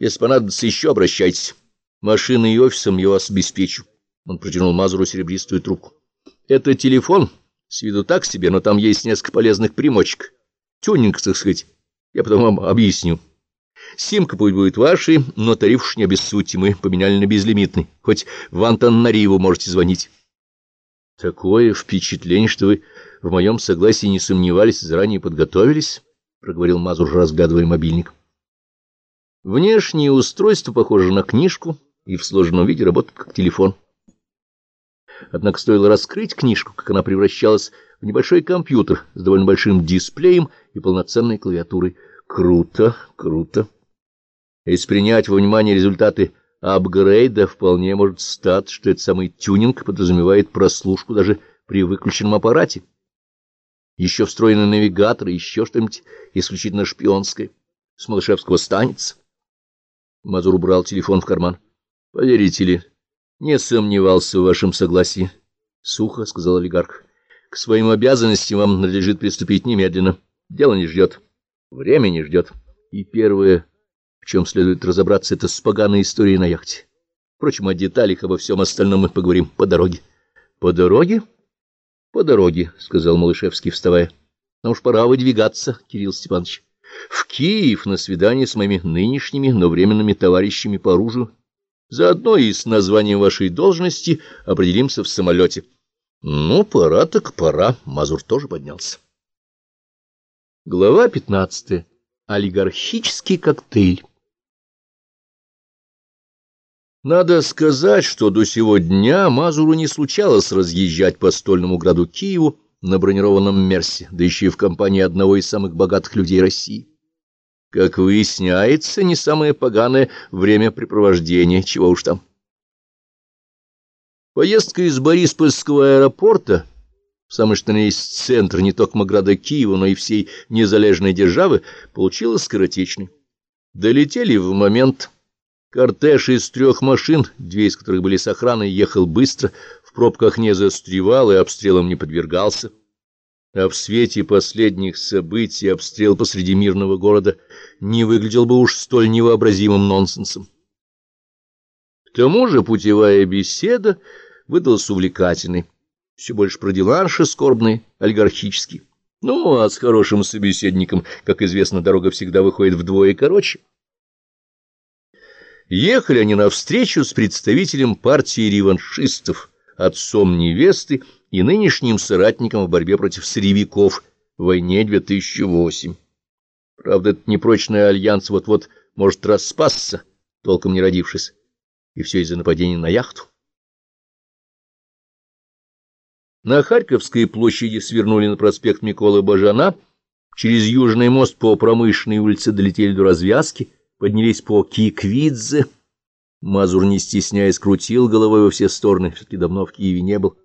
Если понадобится еще, обращайтесь. Машиной и офисом я вас обеспечу. Он протянул Мазуру серебристую трубку. Это телефон, с виду так себе, но там есть несколько полезных примочек. Тюнинг, так сказать. Я потом вам объясню. Симка пусть будет вашей, но тариф уж не обессудьте, мы поменяли на безлимитный. Хоть в Антаннариву можете звонить. Такое впечатление, что вы в моем согласии не сомневались, заранее подготовились, — проговорил Мазур, разглядывая мобильник. Внешнее устройство похоже на книжку и в сложенном виде работает как телефон. Однако стоило раскрыть книжку, как она превращалась в небольшой компьютер с довольно большим дисплеем и полноценной клавиатурой. Круто, круто. Если принять во внимание результаты апгрейда, вполне может стать, что этот самый тюнинг подразумевает прослушку даже при выключенном аппарате. Еще встроенный навигатор и еще что-нибудь исключительно шпионское. С Малышевского станется. Мазур убрал телефон в карман. — Поверите ли, не сомневался в вашем согласии, — сухо сказал олигарх. — К своим обязанностям вам надлежит приступить немедленно. Дело не ждет. Время не ждет. И первое, в чем следует разобраться, это с поганой историей на яхте. Впрочем, о деталях, обо всем остальном мы поговорим по дороге. — По дороге? — По дороге, — сказал Малышевский, вставая. — Нам уж пора выдвигаться, Кирилл Степанович. В Киев на свидание с моими нынешними, но временными товарищами по оружию. Заодно и с названием вашей должности определимся в самолете. Ну, пора так пора. Мазур тоже поднялся. Глава пятнадцатая. Олигархический коктейль. Надо сказать, что до сего дня Мазуру не случалось разъезжать по стольному граду Киеву на бронированном Мерсе, да еще и в компании одного из самых богатых людей России. Как выясняется, не самое поганое времяпрепровождение, чего уж там. Поездка из Бориспольского аэропорта, самый что есть центр не только града Киева, но и всей незалежной державы, получилась скоротечной. Долетели в момент. Кортеж из трех машин, две из которых были с охраной, ехал быстро, в пробках не застревал и обстрелом не подвергался а в свете последних событий обстрел посреди мирного города не выглядел бы уж столь невообразимым нонсенсом. К тому же путевая беседа выдалась увлекательной, все больше про деланши скорбные, олигархические. Ну, а с хорошим собеседником, как известно, дорога всегда выходит вдвое короче. Ехали они навстречу с представителем партии реваншистов, отцом невесты, и нынешним соратником в борьбе против сырьевиков в войне 2008. Правда, этот непрочный альянс вот-вот может распасться, толком не родившись, и все из-за нападения на яхту. На Харьковской площади свернули на проспект Миколы Бажана, через Южный мост по промышленной улице долетели до развязки, поднялись по Киквидзе. Мазур, не стесняясь, крутил головой во все стороны, все-таки давно в Киеве не был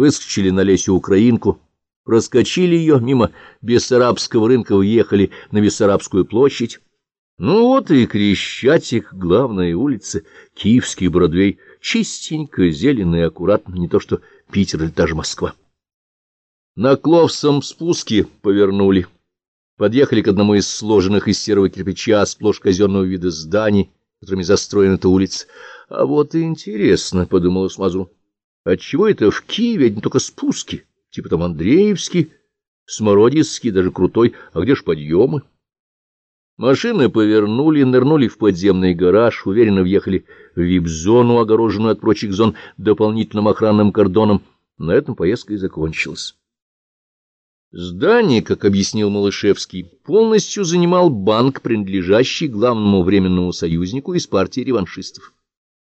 выскочили на лесю украинку, проскочили ее, мимо Бессарабского рынка уехали на Бессарабскую площадь. Ну вот и Крещатик, главная улица, Киевский Бродвей, чистенько, зелено и аккуратно, не то что Питер или даже Москва. На Кловсом спуске повернули. Подъехали к одному из сложенных из серого кирпича сплошь казенного вида зданий, которыми застроена эта улица. А вот и интересно, — подумала Смазу. Отчего это в Киеве одни только спуски, типа там Андреевский, Смородинский, даже крутой, а где ж подъемы? Машины повернули, нырнули в подземный гараж, уверенно въехали в вип-зону, огороженную от прочих зон дополнительным охранным кордоном. На этом поездка и закончилась. Здание, как объяснил Малышевский, полностью занимал банк, принадлежащий главному временному союзнику из партии реваншистов.